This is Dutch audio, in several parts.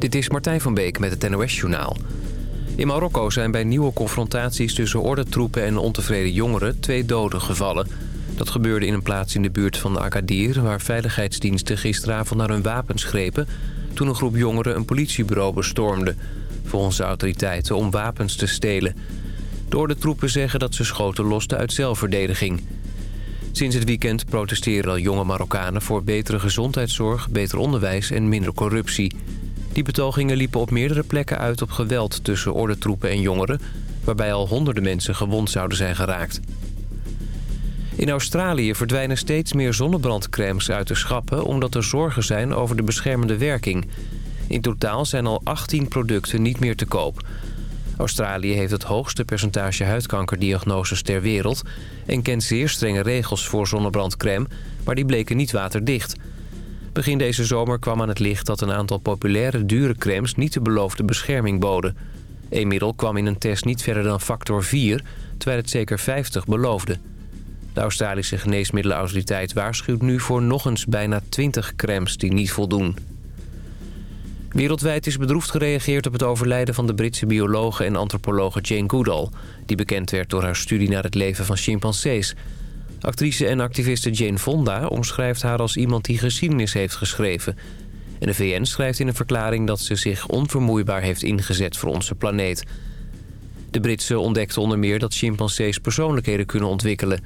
Dit is Martijn van Beek met het NOS-journaal. In Marokko zijn bij nieuwe confrontaties tussen ordentroepen en ontevreden jongeren twee doden gevallen. Dat gebeurde in een plaats in de buurt van Agadir... waar veiligheidsdiensten gisteravond naar hun wapens grepen... toen een groep jongeren een politiebureau bestormde. Volgens de autoriteiten om wapens te stelen. De ordentroepen zeggen dat ze schoten losten uit zelfverdediging. Sinds het weekend protesteren al jonge Marokkanen... voor betere gezondheidszorg, beter onderwijs en minder corruptie... Die betogingen liepen op meerdere plekken uit op geweld tussen ordentroepen en jongeren... waarbij al honderden mensen gewond zouden zijn geraakt. In Australië verdwijnen steeds meer zonnebrandcremes uit de schappen... omdat er zorgen zijn over de beschermende werking. In totaal zijn al 18 producten niet meer te koop. Australië heeft het hoogste percentage huidkankerdiagnoses ter wereld... en kent zeer strenge regels voor zonnebrandcreme, maar die bleken niet waterdicht... Begin deze zomer kwam aan het licht dat een aantal populaire dure crèmes niet de beloofde bescherming boden. Een middel kwam in een test niet verder dan factor 4, terwijl het zeker 50 beloofde. De Australische Geneesmiddelenautoriteit waarschuwt nu voor nog eens bijna 20 crèmes die niet voldoen. Wereldwijd is bedroefd gereageerd op het overlijden van de Britse biologe en antropologe Jane Goodall... die bekend werd door haar studie naar het leven van chimpansees... Actrice en activiste Jane Fonda omschrijft haar als iemand die geschiedenis heeft geschreven. En de VN schrijft in een verklaring dat ze zich onvermoeibaar heeft ingezet voor onze planeet. De Britse ontdekte onder meer dat chimpansees persoonlijkheden kunnen ontwikkelen.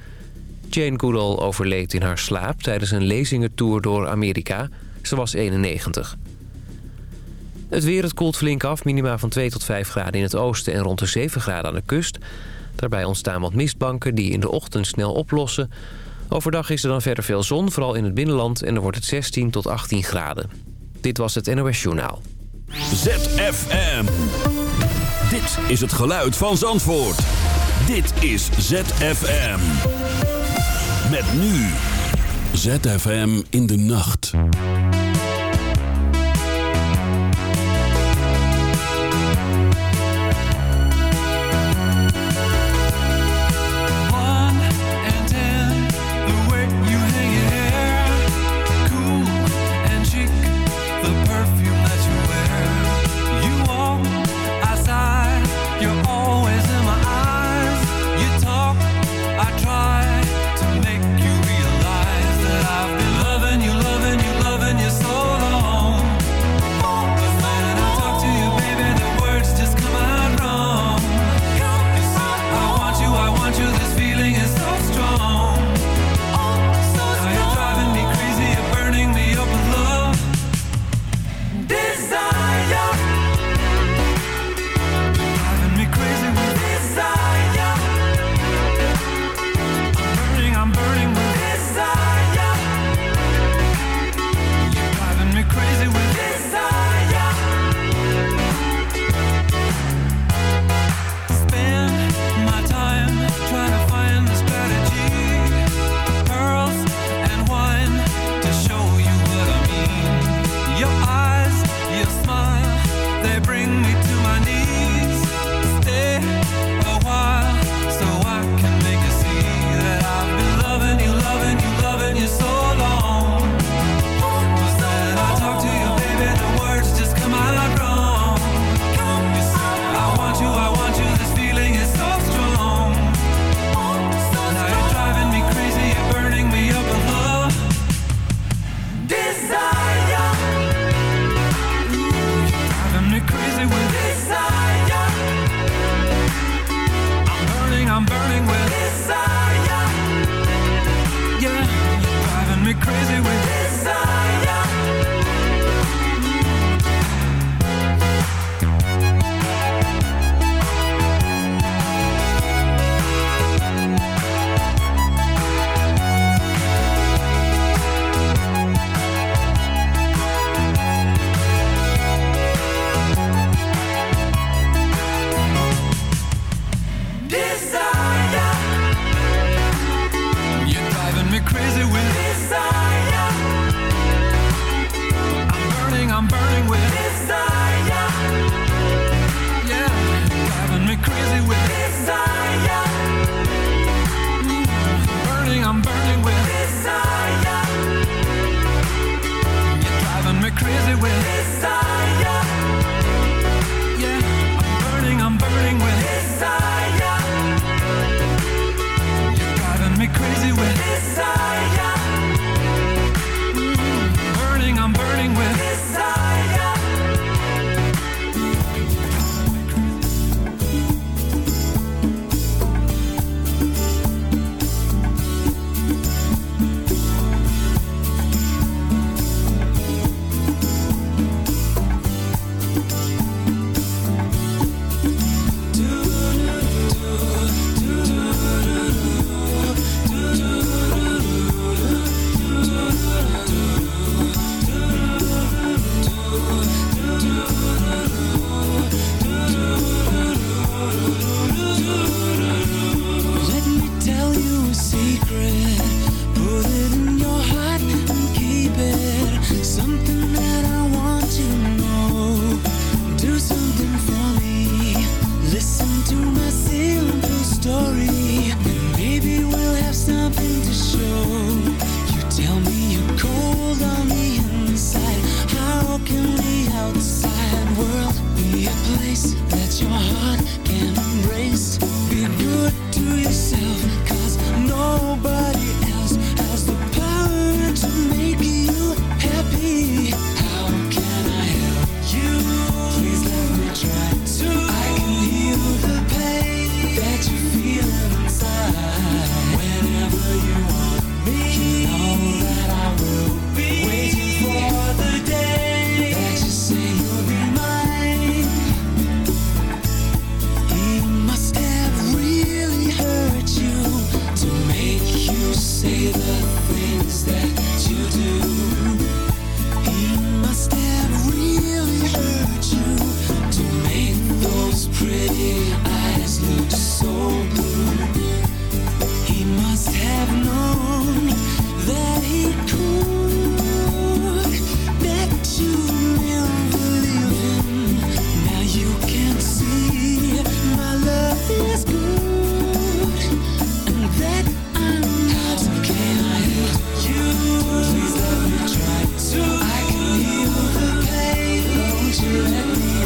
Jane Goodall overleed in haar slaap tijdens een lezingentour door Amerika. Ze was 91. Het weer, het koelt flink af, minima van 2 tot 5 graden in het oosten en rond de 7 graden aan de kust. Daarbij ontstaan wat mistbanken die in de ochtend snel oplossen. Overdag is er dan verder veel zon, vooral in het binnenland... en dan wordt het 16 tot 18 graden. Dit was het NOS Journaal. ZFM. Dit is het geluid van Zandvoort. Dit is ZFM. Met nu. ZFM in de nacht.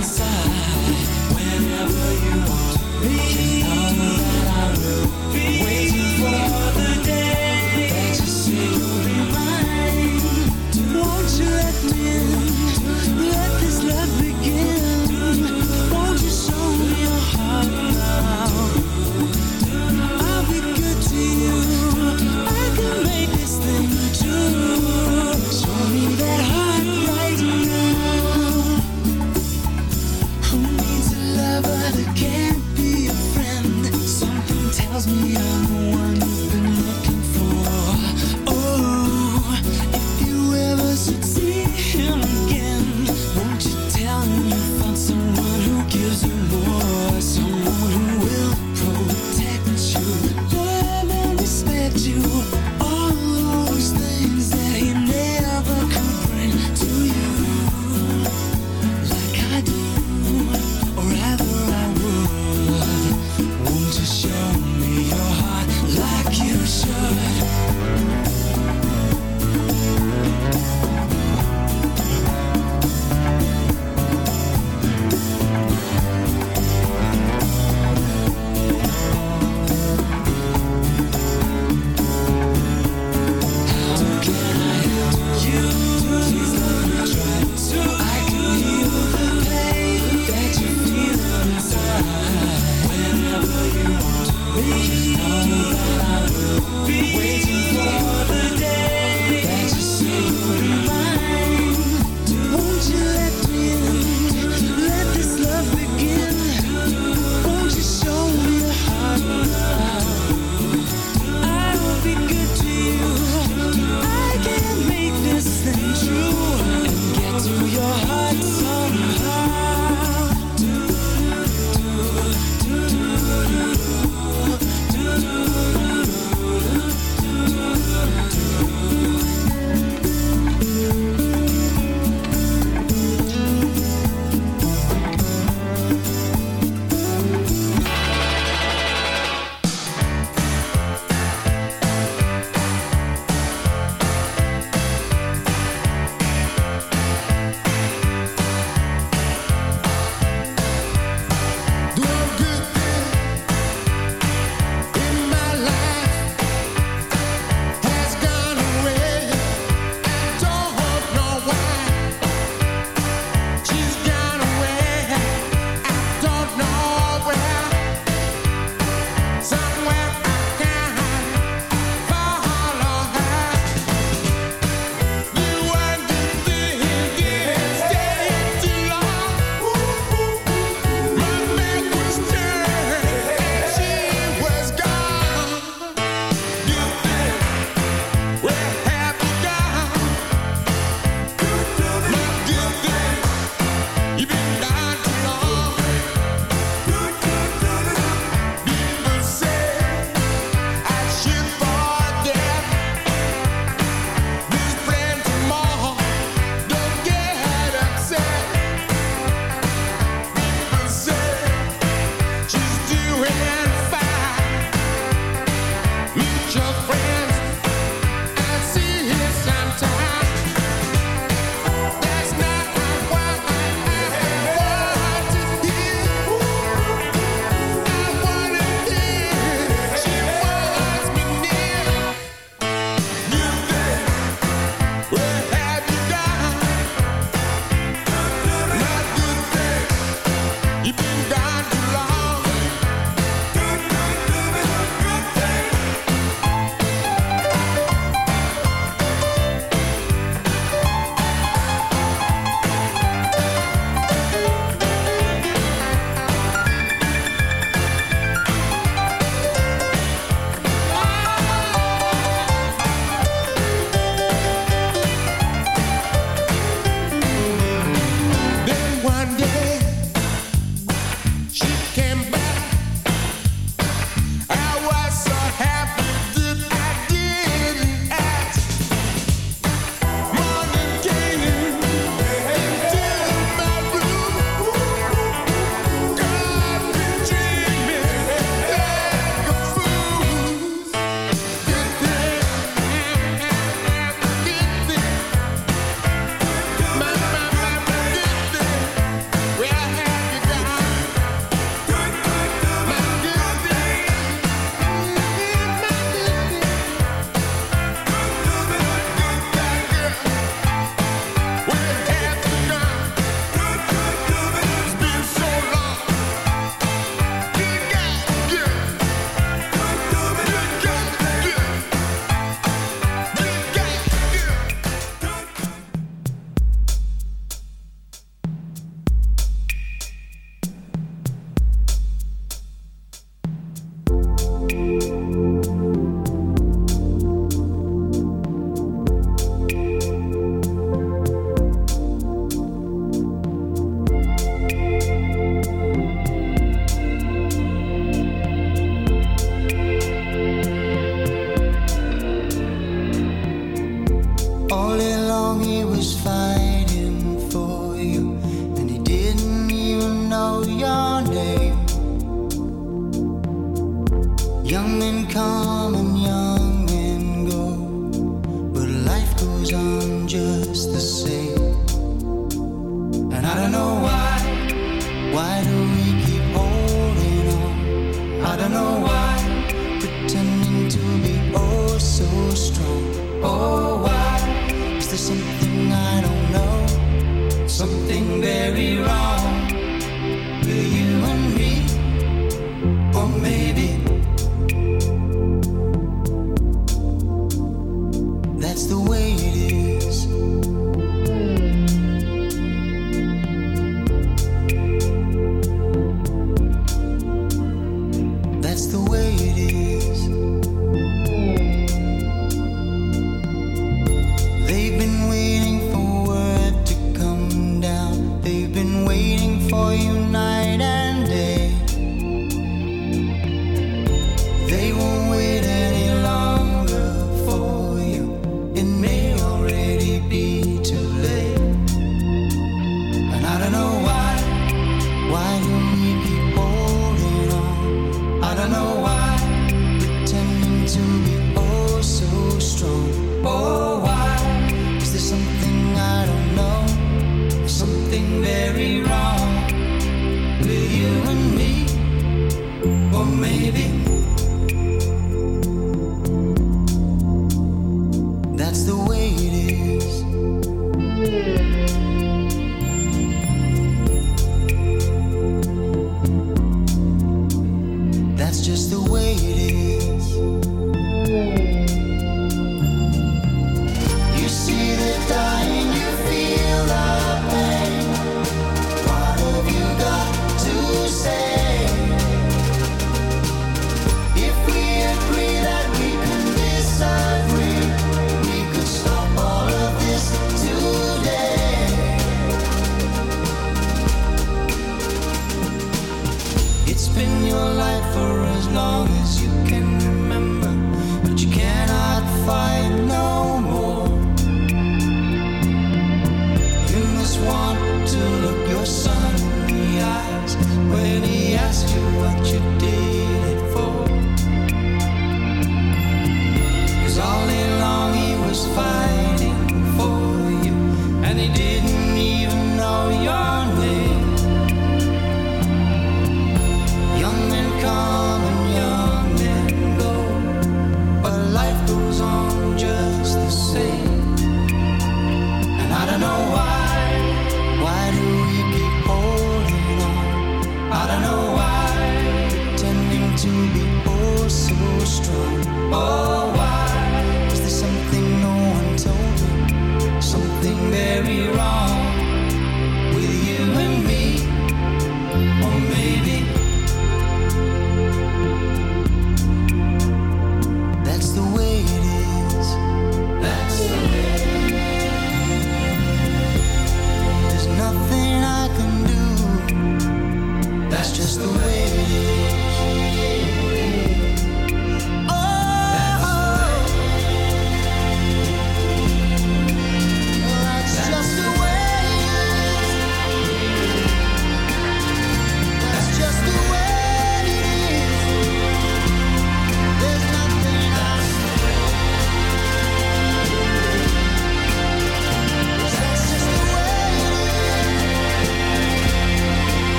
inside.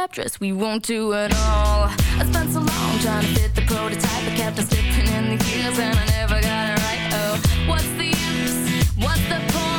And my trap dress, we won't do it all. I spent so long trying to fit the prototype, I kept on slipping in the gears and I never got it right. Oh, what's the use? What's the point?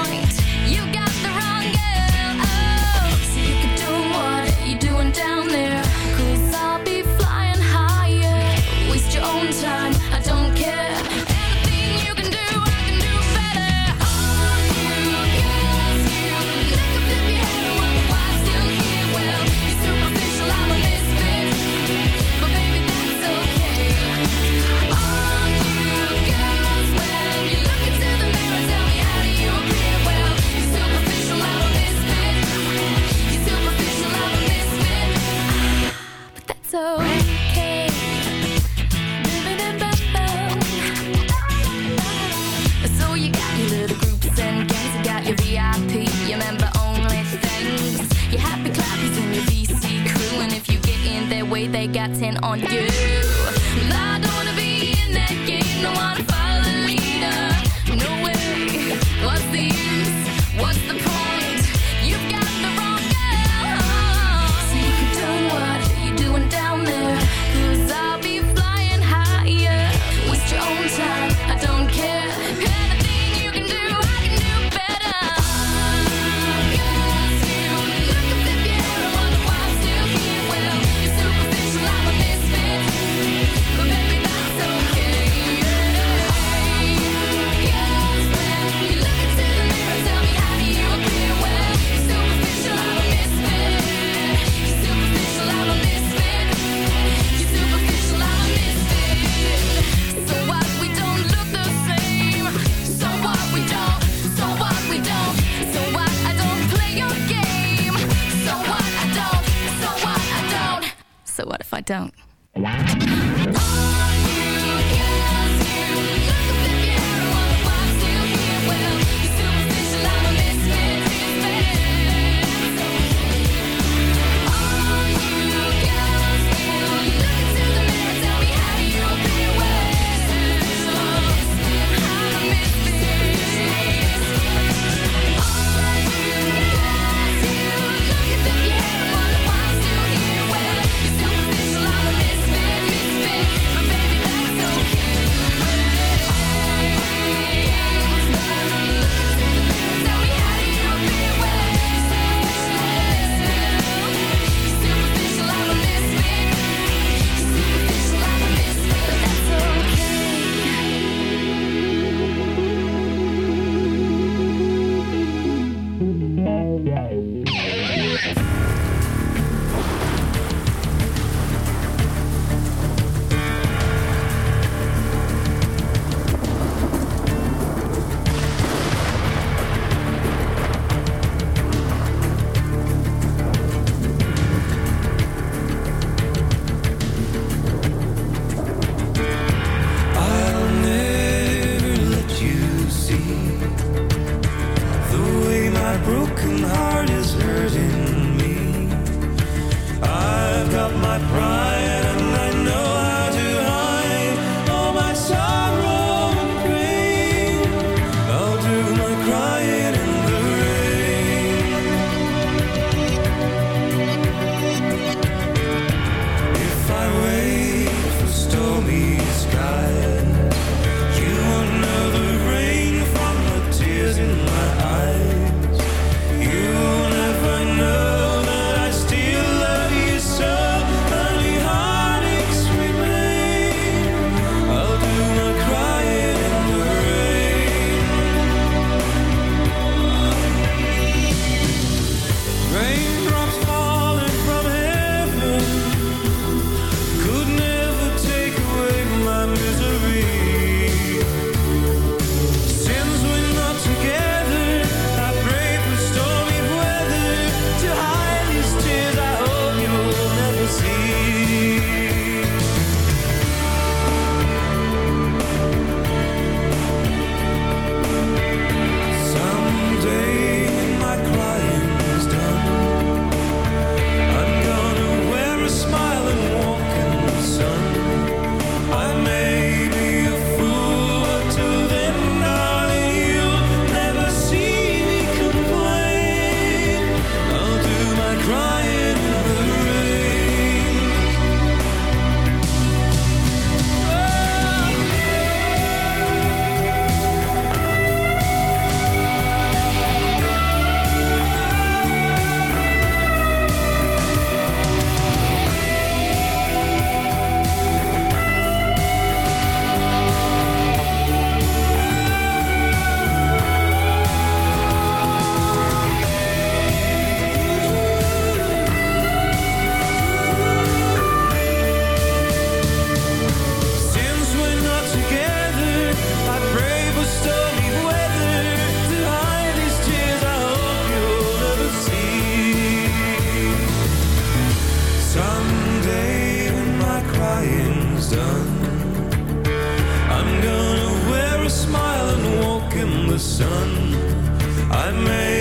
I made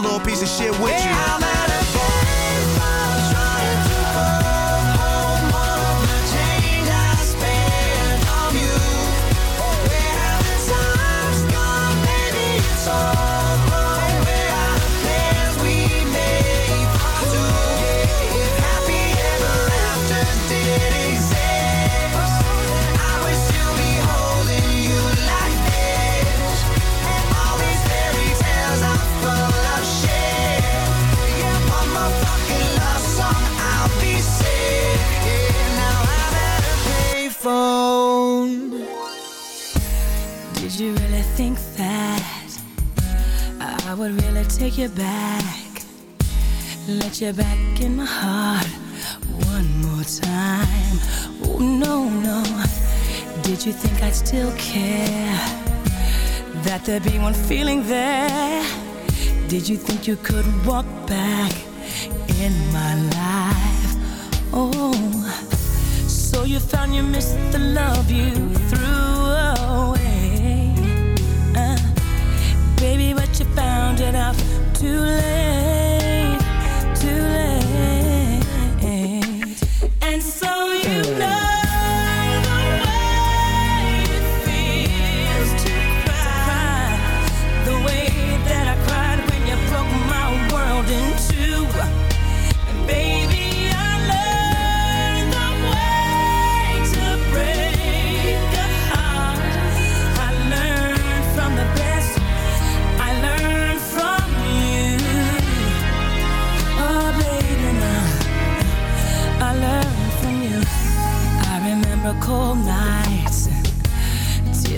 little piece of shit with you. Take you back, let you back in my heart one more time. Oh, no, no. Did you think I'd still care? That there'd be one feeling there? Did you think you could walk back in my life? Oh, so you found you missed the love you threw too late,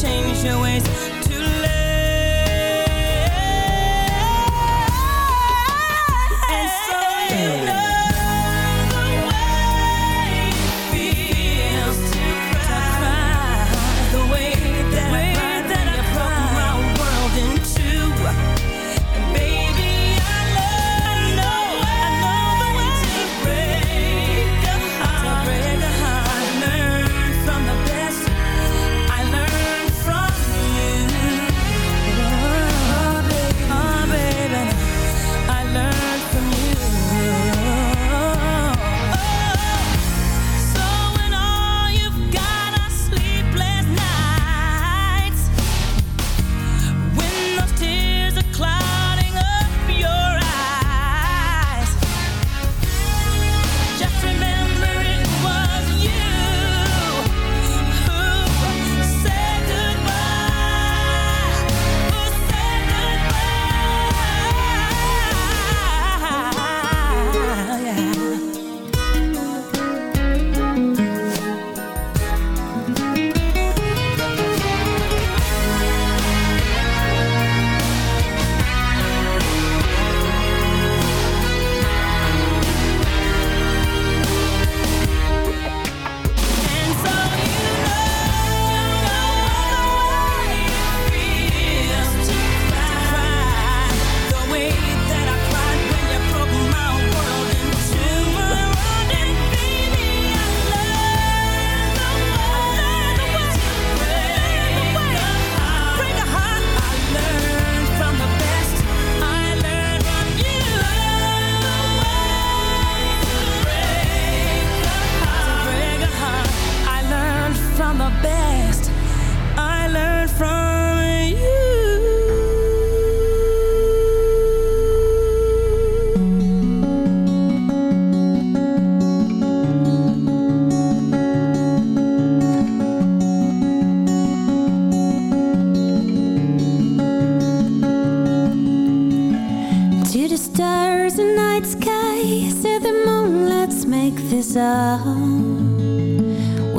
change your ways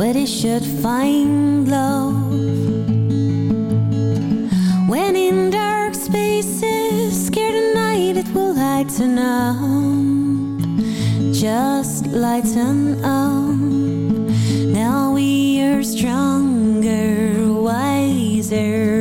that it should find love. When in dark spaces, scared at night, it will lighten up. Just lighten up. Now we are stronger, wiser.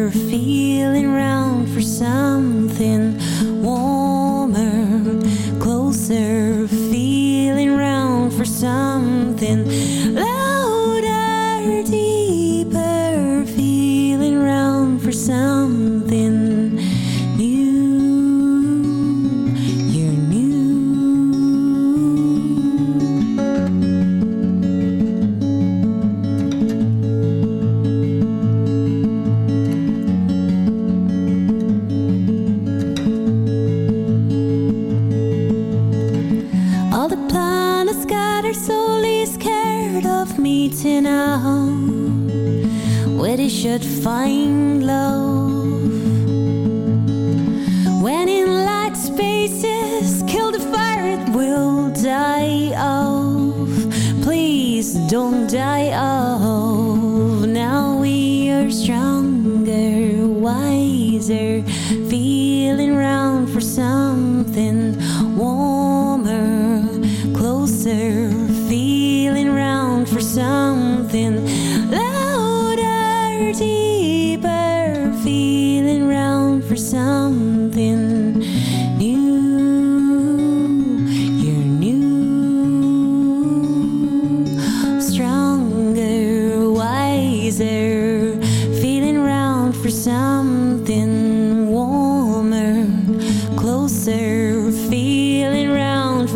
find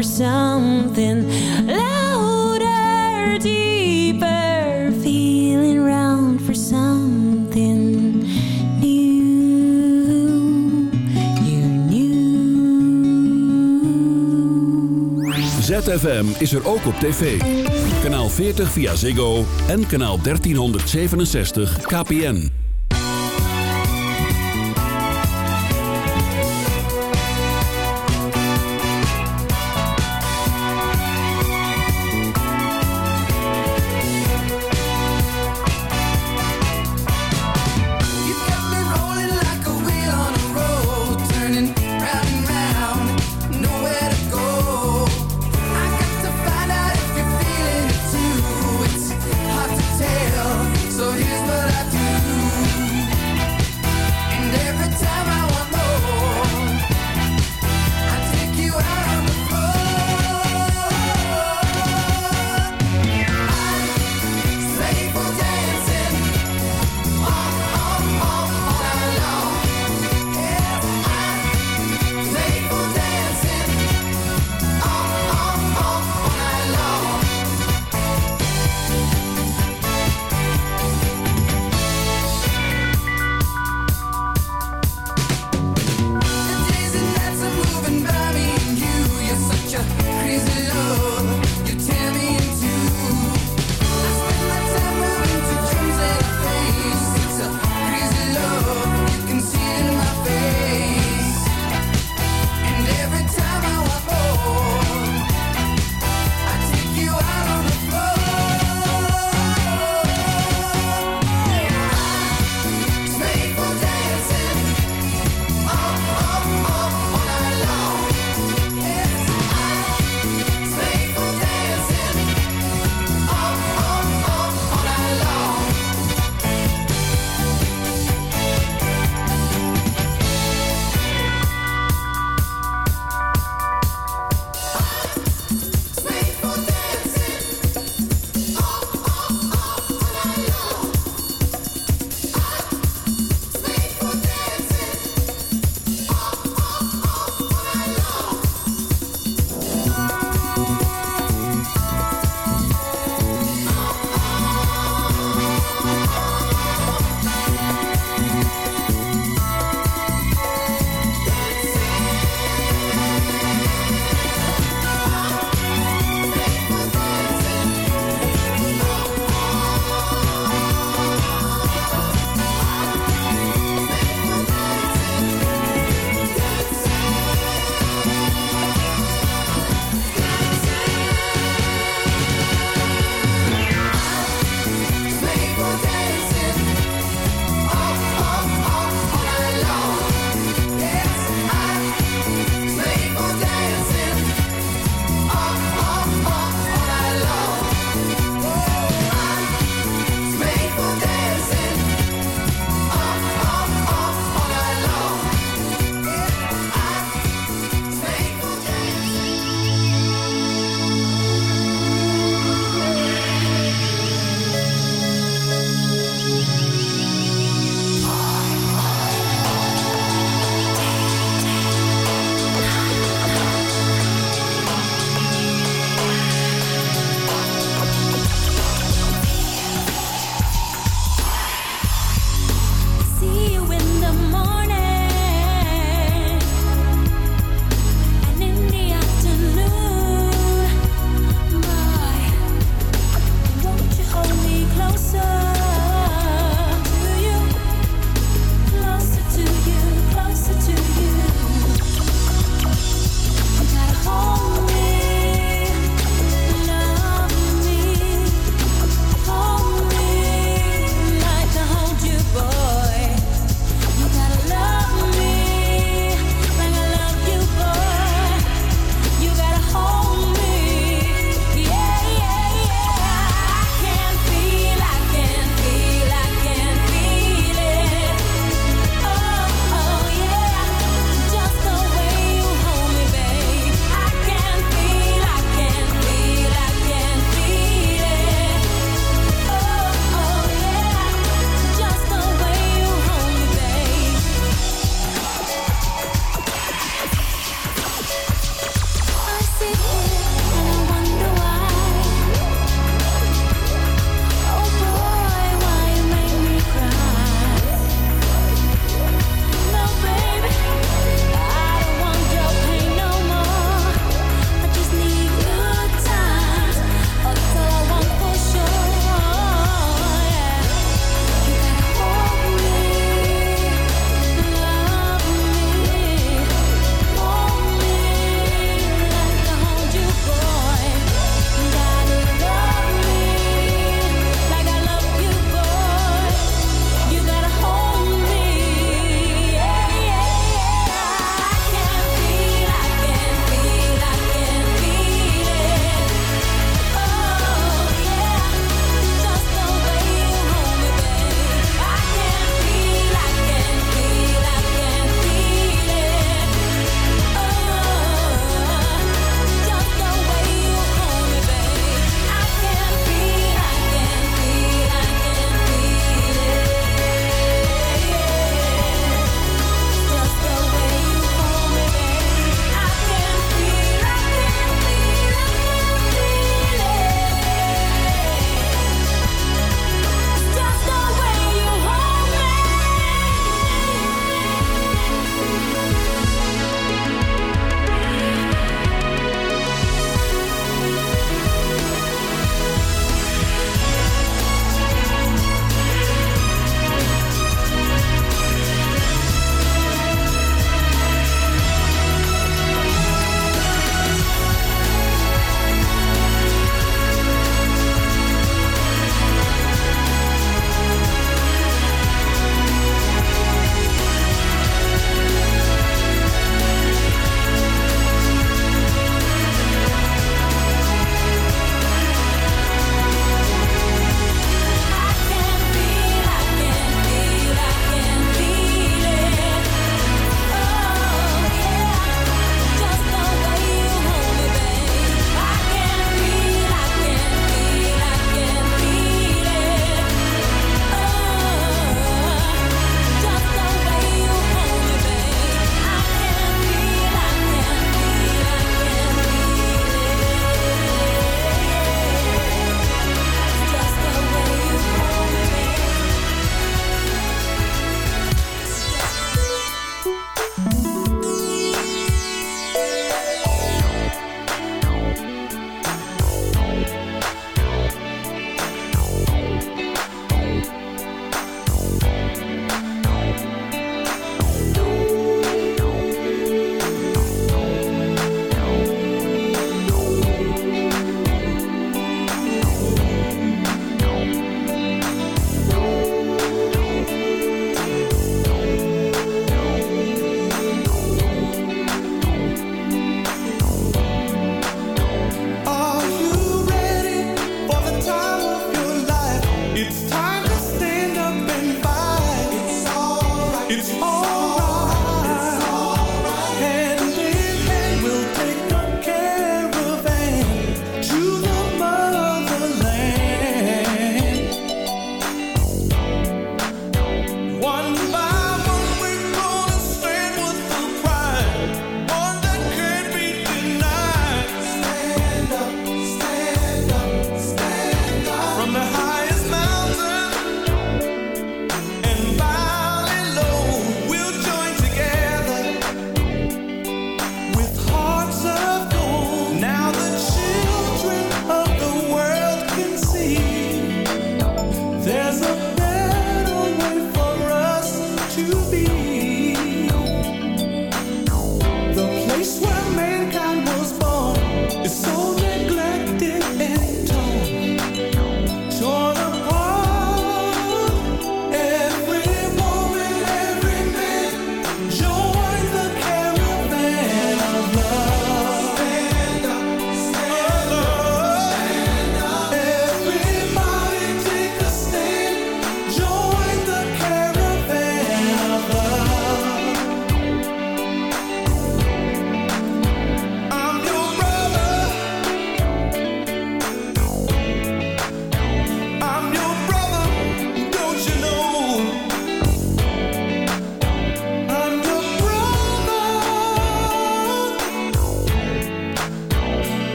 for something louder, deeper, feeling round for something new. you new. ZFM is er ook op tv. Kanaal 40 via Ziggo en kanaal 1367 KPN.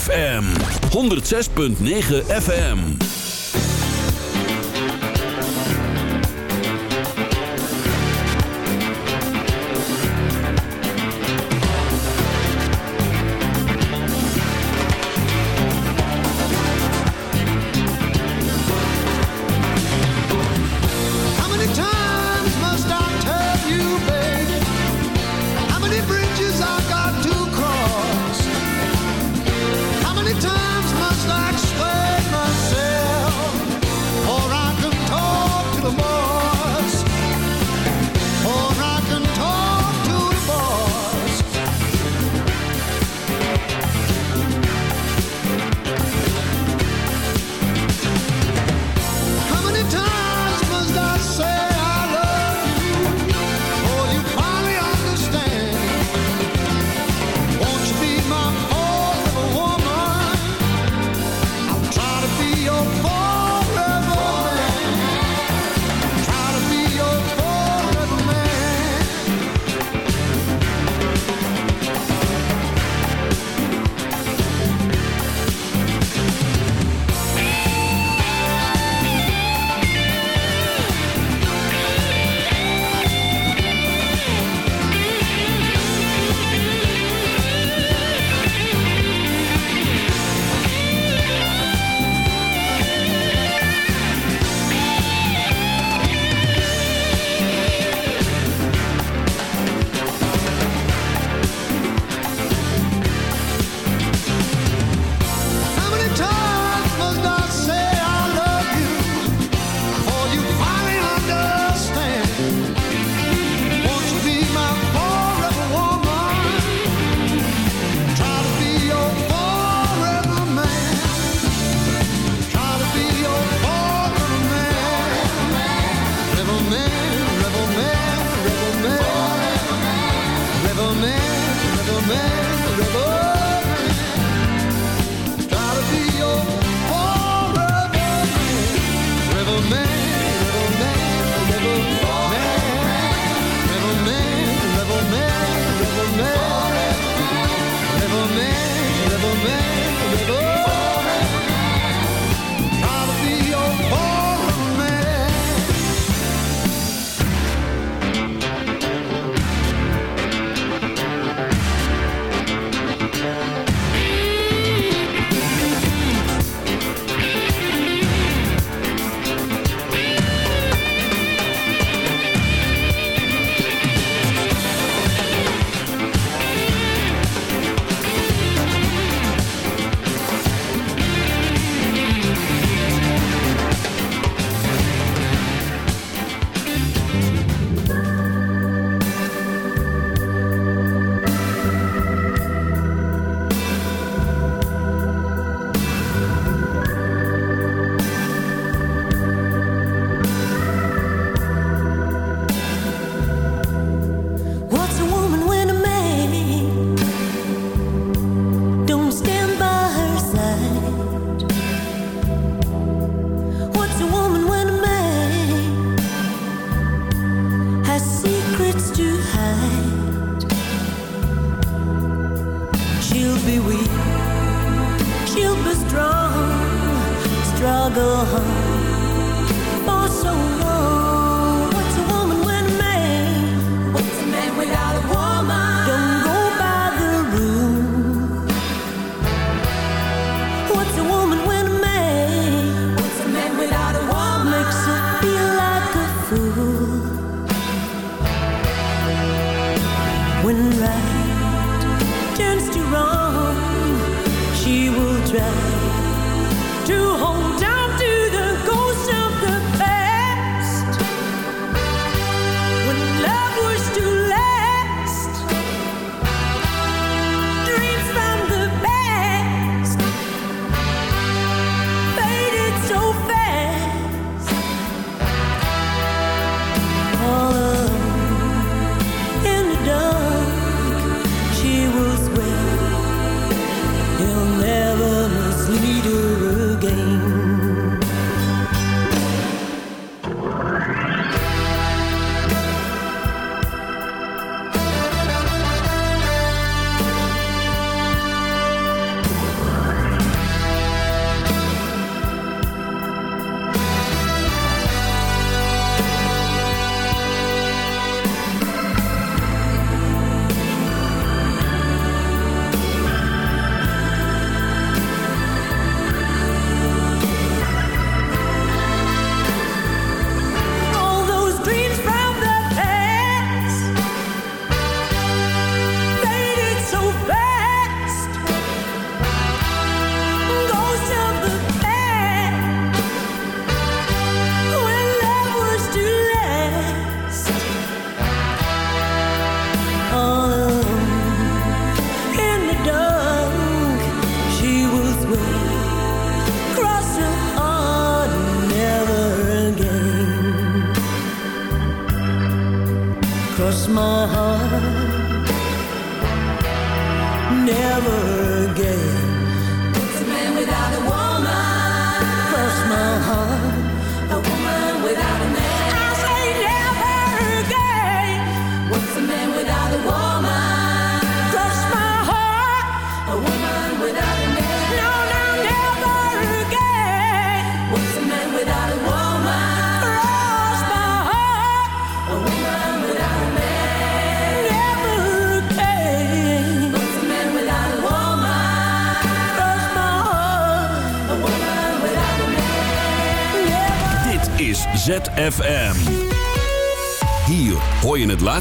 ZFM 106.9 FM.